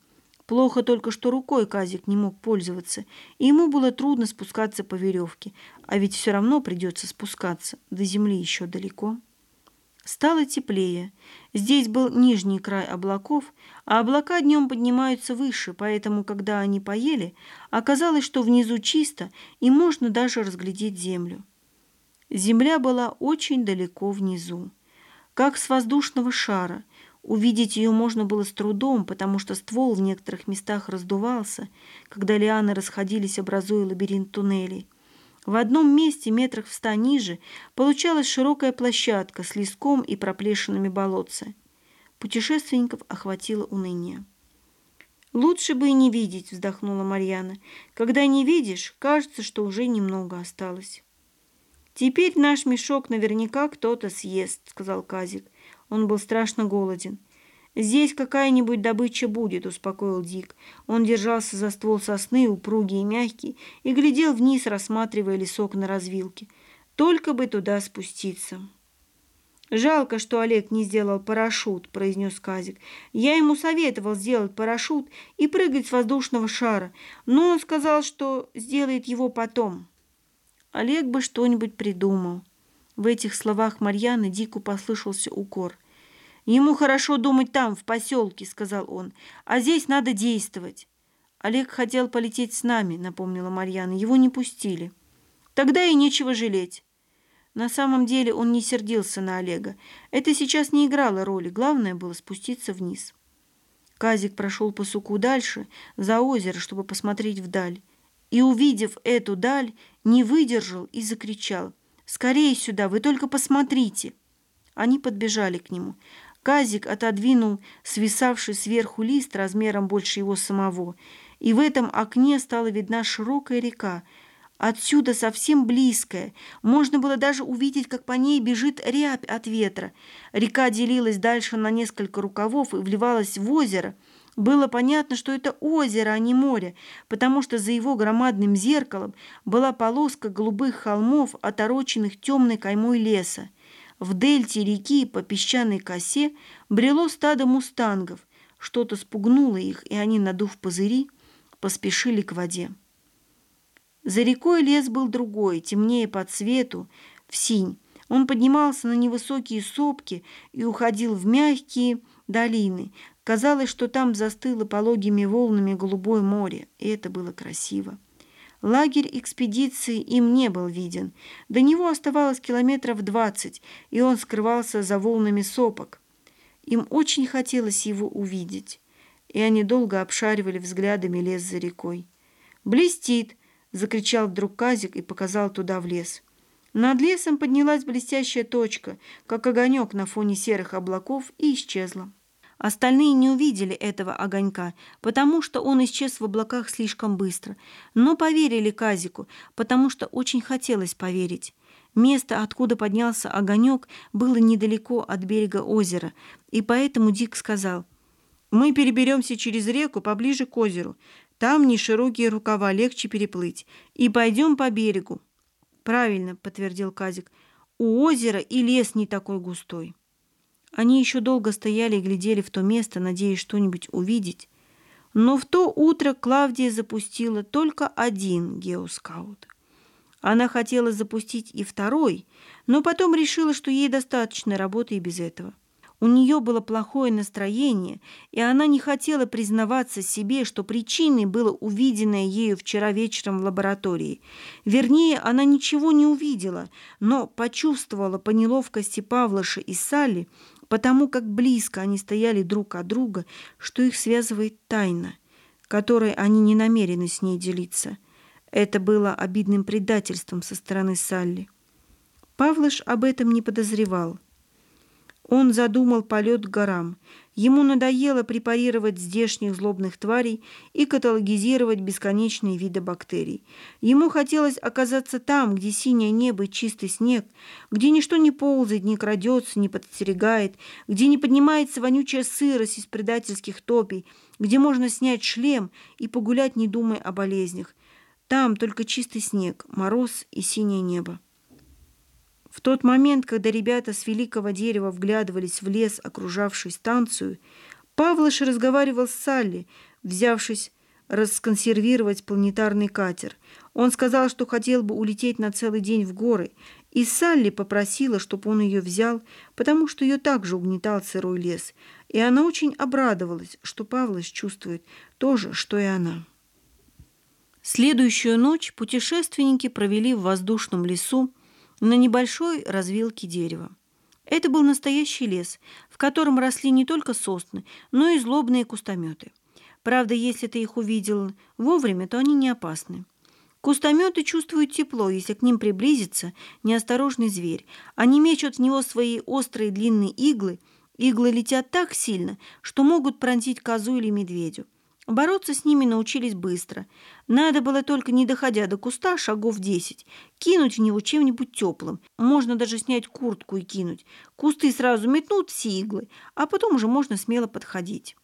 Плохо только, что рукой Казик не мог пользоваться, и ему было трудно спускаться по веревке, а ведь все равно придется спускаться, до земли еще далеко. Стало теплее. Здесь был нижний край облаков, а облака днем поднимаются выше, поэтому, когда они поели, оказалось, что внизу чисто и можно даже разглядеть землю. Земля была очень далеко внизу, как с воздушного шара. Увидеть ее можно было с трудом, потому что ствол в некоторых местах раздувался, когда лианы расходились, образуя лабиринт туннелей. В одном месте, метрах в ста ниже, получалась широкая площадка с леском и проплешинами болотца. Путешественников охватило уныние. «Лучше бы и не видеть», — вздохнула Марьяна. «Когда не видишь, кажется, что уже немного осталось». «Теперь наш мешок наверняка кто-то съест», — сказал Казик. Он был страшно голоден. «Здесь какая-нибудь добыча будет», — успокоил Дик. Он держался за ствол сосны, упругий и мягкий, и глядел вниз, рассматривая лесок на развилке. «Только бы туда спуститься». «Жалко, что Олег не сделал парашют», — произнес Казик. «Я ему советовал сделать парашют и прыгать с воздушного шара, но он сказал, что сделает его потом». Олег бы что-нибудь придумал. В этих словах Марьяны Дику послышался укор. «Ему хорошо думать там, в поселке», — сказал он, — «а здесь надо действовать». «Олег хотел полететь с нами», — напомнила Марьяна. «Его не пустили». «Тогда и нечего жалеть». На самом деле он не сердился на Олега. Это сейчас не играло роли. Главное было спуститься вниз. Казик прошел по суку дальше, за озеро, чтобы посмотреть вдаль. И, увидев эту даль, не выдержал и закричал. «Скорее сюда, вы только посмотрите!» Они подбежали к нему. Казик отодвинул свисавший сверху лист размером больше его самого, и в этом окне стала видна широкая река, Отсюда совсем близкая. Можно было даже увидеть, как по ней бежит рябь от ветра. Река делилась дальше на несколько рукавов и вливалась в озеро. Было понятно, что это озеро, а не море, потому что за его громадным зеркалом была полоска голубых холмов, отороченных темной каймой леса. В дельте реки по песчаной косе брело стадо мустангов. Что-то спугнуло их, и они, надув пузыри, поспешили к воде. За рекой лес был другой, темнее по цвету, в синь. Он поднимался на невысокие сопки и уходил в мягкие долины. Казалось, что там застыло пологими волнами голубое море, и это было красиво. Лагерь экспедиции им не был виден. До него оставалось километров двадцать, и он скрывался за волнами сопок. Им очень хотелось его увидеть, и они долго обшаривали взглядами лес за рекой. «Блестит!» закричал вдруг Казик и показал туда в лес. Над лесом поднялась блестящая точка, как огонек на фоне серых облаков, и исчезла. Остальные не увидели этого огонька, потому что он исчез в облаках слишком быстро, но поверили Казику, потому что очень хотелось поверить. Место, откуда поднялся огонек, было недалеко от берега озера, и поэтому Дик сказал, «Мы переберемся через реку поближе к озеру. Там не широкие рукава, легче переплыть. И пойдем по берегу. Правильно, подтвердил Казик. У озера и лес не такой густой. Они еще долго стояли и глядели в то место, надеясь что-нибудь увидеть. Но в то утро Клавдия запустила только один геоскаут. Она хотела запустить и второй, но потом решила, что ей достаточно работы и без этого. У нее было плохое настроение, и она не хотела признаваться себе, что причиной было увиденное ею вчера вечером в лаборатории. Вернее, она ничего не увидела, но почувствовала по неловкости Павлыша и Салли, потому как близко они стояли друг от друга, что их связывает тайна, которой они не намерены с ней делиться. Это было обидным предательством со стороны Салли. Павлыш об этом не подозревал – он задумал полет к горам. Ему надоело препарировать здешних злобных тварей и каталогизировать бесконечные виды бактерий. Ему хотелось оказаться там, где синее небо и чистый снег, где ничто не ползает, не крадется, не подстерегает, где не поднимается вонючая сырость из предательских топий, где можно снять шлем и погулять, не думая о болезнях. Там только чистый снег, мороз и синее небо. В тот момент, когда ребята с великого дерева вглядывались в лес, окружавший станцию, Павлыш разговаривал с Салли, взявшись расконсервировать планетарный катер. Он сказал, что хотел бы улететь на целый день в горы, и Салли попросила, чтобы он ее взял, потому что ее также угнетал сырой лес, и она очень обрадовалась, что Павлыш чувствует то же, что и она. Следующую ночь путешественники провели в воздушном лесу, на небольшой развилке дерева. Это был настоящий лес, в котором росли не только сосны, но и злобные кустометы. Правда, если ты их увидел вовремя, то они не опасны. Кустометы чувствуют тепло, если к ним приблизится неосторожный зверь. Они мечут в него свои острые длинные иглы. Иглы летят так сильно, что могут пронзить козу или медведю. Бороться с ними научились быстро. Надо было только, не доходя до куста, шагов десять, кинуть в него чем-нибудь теплым. Можно даже снять куртку и кинуть. Кусты сразу метнут все иглы, а потом уже можно смело подходить.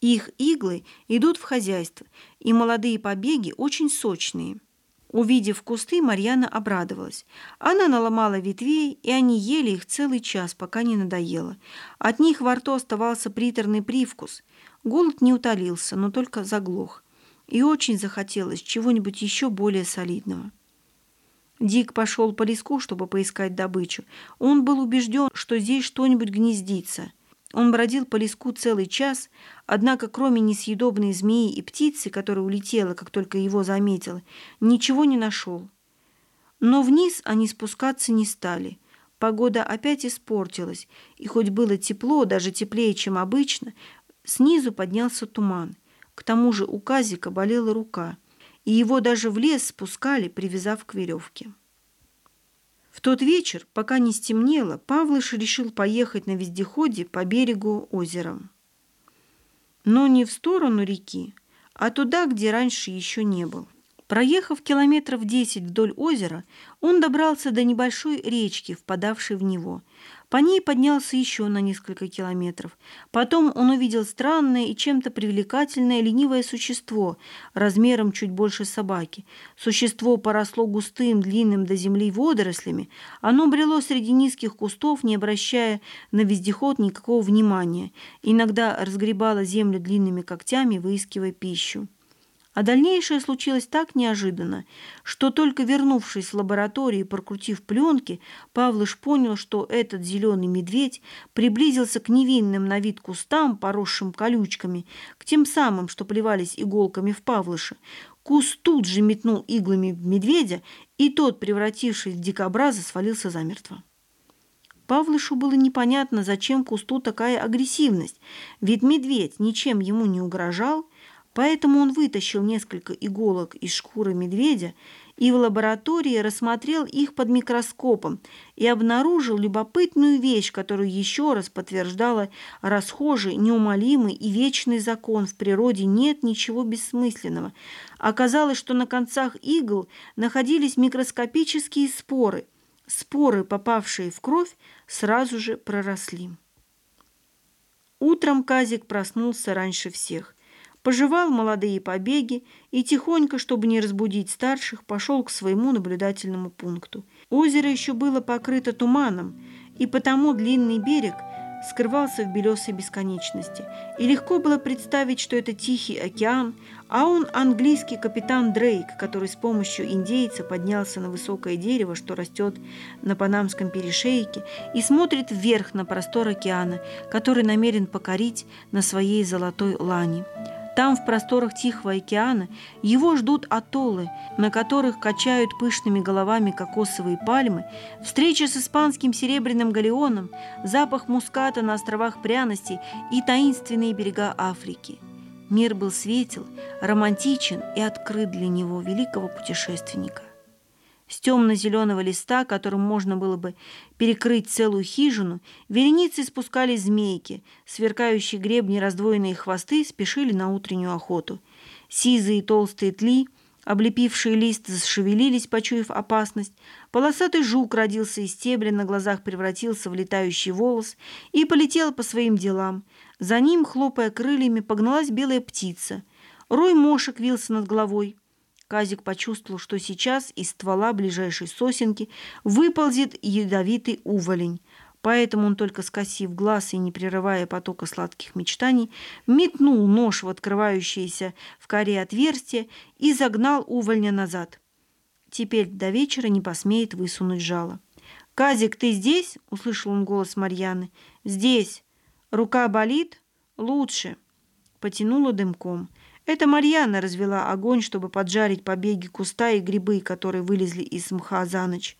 Их иглы идут в хозяйство, и молодые побеги очень сочные. Увидев кусты, Марьяна обрадовалась. Она наломала ветвей, и они ели их целый час, пока не надоело. От них во рту оставался приторный привкус. Голод не утолился, но только заглох. И очень захотелось чего-нибудь еще более солидного. Дик пошел по леску, чтобы поискать добычу. Он был убежден, что здесь что-нибудь гнездится – он бродил по леску целый час, однако кроме несъедобной змеи и птицы, которая улетела, как только его заметила, ничего не нашел. Но вниз они спускаться не стали. Погода опять испортилась, и хоть было тепло, даже теплее, чем обычно, снизу поднялся туман. К тому же у Казика болела рука, и его даже в лес спускали, привязав к веревке. В тот вечер, пока не стемнело, Павлыш решил поехать на вездеходе по берегу озера. Но не в сторону реки, а туда, где раньше еще не был. Проехав километров десять вдоль озера, он добрался до небольшой речки, впадавшей в него. По ней поднялся еще на несколько километров. Потом он увидел странное и чем-то привлекательное ленивое существо, размером чуть больше собаки. Существо поросло густым, длинным до земли водорослями. Оно брело среди низких кустов, не обращая на вездеход никакого внимания. Иногда разгребало землю длинными когтями, выискивая пищу. А дальнейшее случилось так неожиданно, что только вернувшись в лабораторию и прокрутив пленки, Павлыш понял, что этот зеленый медведь приблизился к невинным на вид кустам, поросшим колючками, к тем самым, что плевались иголками в Павлыша. Куст тут же метнул иглами в медведя, и тот, превратившись в дикобраза, свалился замертво. Павлышу было непонятно, зачем кусту такая агрессивность, ведь медведь ничем ему не угрожал, Поэтому он вытащил несколько иголок из шкуры медведя и в лаборатории рассмотрел их под микроскопом и обнаружил любопытную вещь, которую еще раз подтверждала расхожий, неумолимый и вечный закон. В природе нет ничего бессмысленного. Оказалось, что на концах игл находились микроскопические споры. Споры, попавшие в кровь, сразу же проросли. Утром Казик проснулся раньше всех пожевал молодые побеги и тихонько, чтобы не разбудить старших, пошел к своему наблюдательному пункту. Озеро еще было покрыто туманом, и потому длинный берег скрывался в белесой бесконечности. И легко было представить, что это Тихий океан, а он английский капитан Дрейк, который с помощью индейца поднялся на высокое дерево, что растет на Панамском перешейке, и смотрит вверх на простор океана, который намерен покорить на своей золотой лане. Там, в просторах Тихого океана, его ждут атоллы, на которых качают пышными головами кокосовые пальмы, встреча с испанским серебряным галеоном, запах муската на островах пряностей и таинственные берега Африки. Мир был светел, романтичен и открыт для него, великого путешественника. С темно-зеленого листа, которым можно было бы перекрыть целую хижину, вереницы спускались змейки, сверкающие гребни раздвоенные хвосты спешили на утреннюю охоту. Сизые толстые тли, облепившие лист, зашевелились, почуяв опасность. Полосатый жук родился из стебля, на глазах превратился в летающий волос и полетел по своим делам. За ним, хлопая крыльями, погналась белая птица. Рой мошек вился над головой. Казик почувствовал, что сейчас из ствола ближайшей сосенки выползет ядовитый уволень. Поэтому он, только скосив глаз и не прерывая потока сладких мечтаний, метнул нож в открывающееся в коре отверстие и загнал увольня назад. Теперь до вечера не посмеет высунуть жало. «Казик, ты здесь?» — услышал он голос Марьяны. «Здесь. Рука болит? Лучше». Потянула дымком. Это Марьяна развела огонь, чтобы поджарить побеги куста и грибы, которые вылезли из мха за ночь.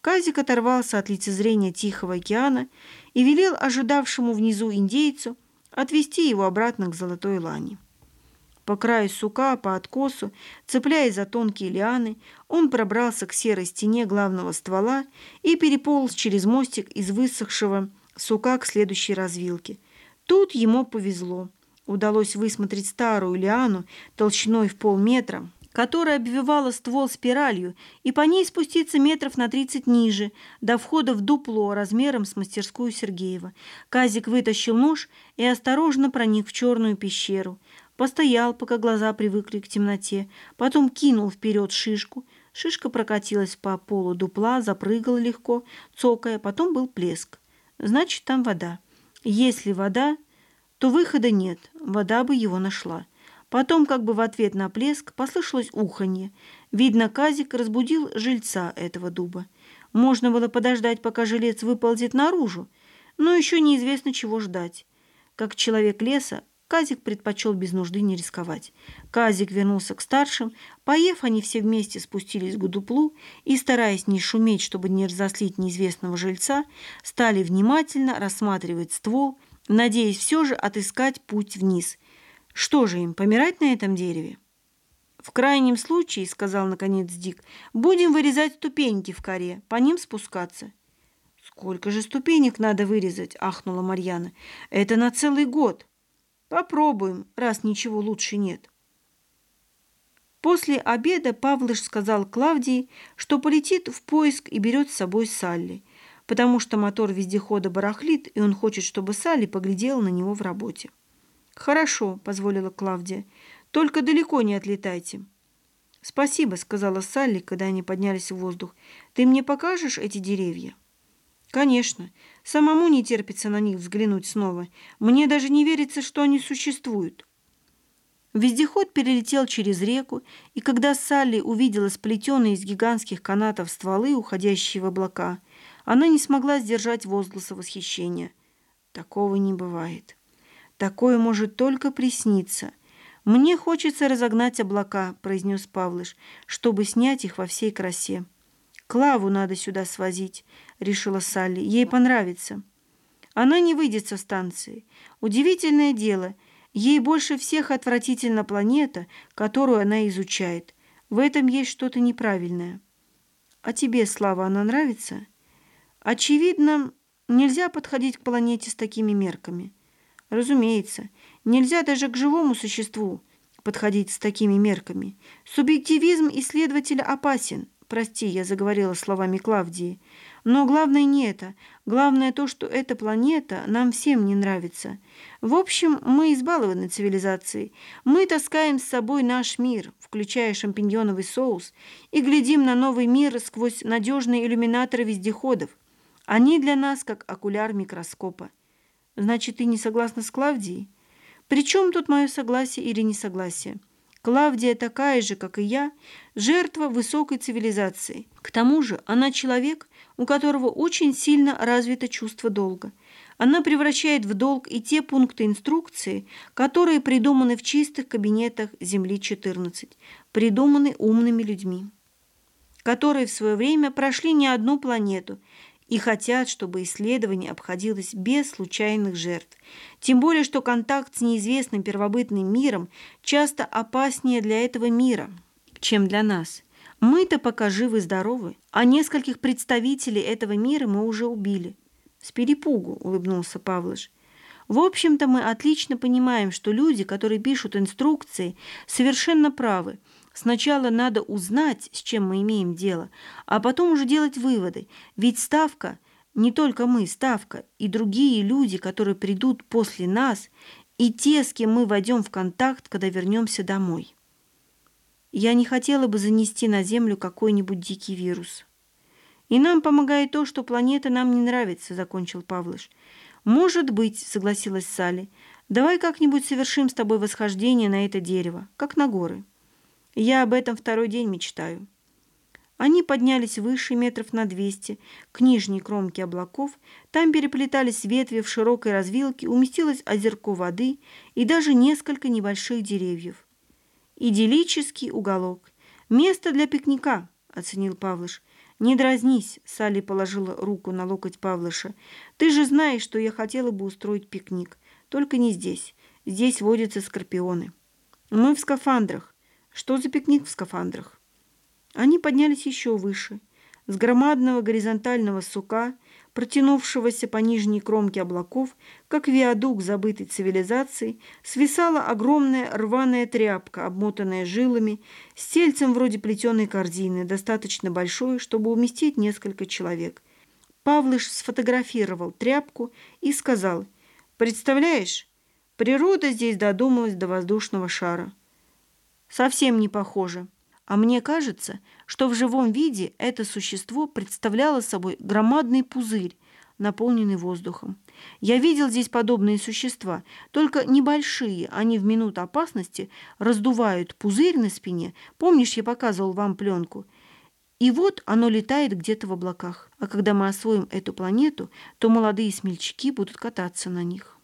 Казик оторвался от лицезрения Тихого океана и велел ожидавшему внизу индейцу отвести его обратно к Золотой Лане. По краю сука, по откосу, цепляясь за тонкие лианы, он пробрался к серой стене главного ствола и переполз через мостик из высохшего сука к следующей развилке. Тут ему повезло. Удалось высмотреть старую лиану толщиной в полметра, которая обвивала ствол спиралью, и по ней спуститься метров на тридцать ниже, до входа в дупло размером с мастерскую Сергеева. Казик вытащил нож и осторожно проник в черную пещеру. Постоял, пока глаза привыкли к темноте, потом кинул вперед шишку. Шишка прокатилась по полу дупла, запрыгала легко, цокая, потом был плеск. Значит, там вода. Если вода, то выхода нет, вода бы его нашла. Потом, как бы в ответ на плеск, послышалось уханье. Видно, Казик разбудил жильца этого дуба. Можно было подождать, пока жилец выползет наружу, но еще неизвестно, чего ждать. Как человек леса, Казик предпочел без нужды не рисковать. Казик вернулся к старшим. Поев, они все вместе спустились к дуплу и, стараясь не шуметь, чтобы не разослить неизвестного жильца, стали внимательно рассматривать ствол, надеясь все же отыскать путь вниз – что же им, помирать на этом дереве? В крайнем случае, сказал наконец Дик, будем вырезать ступеньки в коре, по ним спускаться. Сколько же ступенек надо вырезать, ахнула Марьяна. Это на целый год. Попробуем, раз ничего лучше нет. После обеда Павлыш сказал Клавдии, что полетит в поиск и берет с собой Салли, потому что мотор вездехода барахлит, и он хочет, чтобы Салли поглядела на него в работе. «Хорошо», — позволила Клавдия. «Только далеко не отлетайте». «Спасибо», — сказала Салли, когда они поднялись в воздух. «Ты мне покажешь эти деревья?» «Конечно. Самому не терпится на них взглянуть снова. Мне даже не верится, что они существуют». Вездеход перелетел через реку, и когда Салли увидела сплетенные из гигантских канатов стволы, уходящие в облака, она не смогла сдержать возгласа восхищения. Такого не бывает. Такое может только присниться. Мне хочется разогнать облака, произнес Павлыш, чтобы снять их во всей красе. Клаву надо сюда свозить, решила Салли. Ей понравится. Она не выйдет со станции. Удивительное дело, ей больше всех отвратительна планета, которую она изучает. В этом есть что-то неправильное. А тебе, Слава, она нравится? Очевидно, нельзя подходить к планете с такими мерками. Разумеется, нельзя даже к живому существу подходить с такими мерками. Субъективизм исследователя опасен. Прости, я заговорила словами Клавдии. Но главное не это. Главное то, что эта планета нам всем не нравится. В общем, мы избалованы цивилизацией. Мы таскаем с собой наш мир, включая шампиньоновый соус, и глядим на новый мир сквозь надежные иллюминаторы вездеходов. Они для нас как окуляр микроскопа. Значит, ты не согласна с Клавдией? При чем тут мое согласие или несогласие? Клавдия такая же, как и я, жертва высокой цивилизации. К тому же она человек, у которого очень сильно развито чувство долга. Она превращает в долг и те пункты инструкции, которые придуманы в чистых кабинетах Земли-14, придуманы умными людьми, которые в свое время прошли не одну планету и хотят, чтобы исследование обходилось без случайных жертв. Тем более, что контакт с неизвестным первобытным миром часто опаснее для этого мира, чем для нас. Мы-то пока живы-здоровы, а нескольких представителей этого мира мы уже убили. С перепугу, улыбнулся Павлыш. В общем-то, мы отлично понимаем, что люди, которые пишут инструкции, совершенно правы – Сначала надо узнать, с чем мы имеем дело, а потом уже делать выводы. Ведь ставка, не только мы, ставка, и другие люди, которые придут после нас, и те, с кем мы войдем в контакт, когда вернемся домой. Я не хотела бы занести на Землю какой-нибудь дикий вирус. И нам помогает то, что планета нам не нравится, закончил Павлыш. Может быть, согласилась Салли. Давай как-нибудь совершим с тобой восхождение на это дерево, как на горы. Я об этом второй день мечтаю. Они поднялись выше метров на двести, к нижней кромке облаков. Там переплетались ветви в широкой развилке, уместилось озерко воды и даже несколько небольших деревьев. «Идиллический уголок. Место для пикника», — оценил Павлыш. «Не дразнись», — Салли положила руку на локоть Павлыша. «Ты же знаешь, что я хотела бы устроить пикник. Только не здесь. Здесь водятся скорпионы». Мы в скафандрах. Что за пикник в скафандрах? Они поднялись еще выше. С громадного горизонтального сука, протянувшегося по нижней кромке облаков, как виадук забытой цивилизации, свисала огромная рваная тряпка, обмотанная жилами, с тельцем вроде плетеной корзины, достаточно большой, чтобы уместить несколько человек. Павлыш сфотографировал тряпку и сказал, «Представляешь, природа здесь додумалась до воздушного шара». Совсем не похоже. А мне кажется, что в живом виде это существо представляло собой громадный пузырь, наполненный воздухом. Я видел здесь подобные существа, только небольшие. Они в минуту опасности раздувают пузырь на спине. Помнишь, я показывал вам пленку? И вот оно летает где-то в облаках. А когда мы освоим эту планету, то молодые смельчаки будут кататься на них.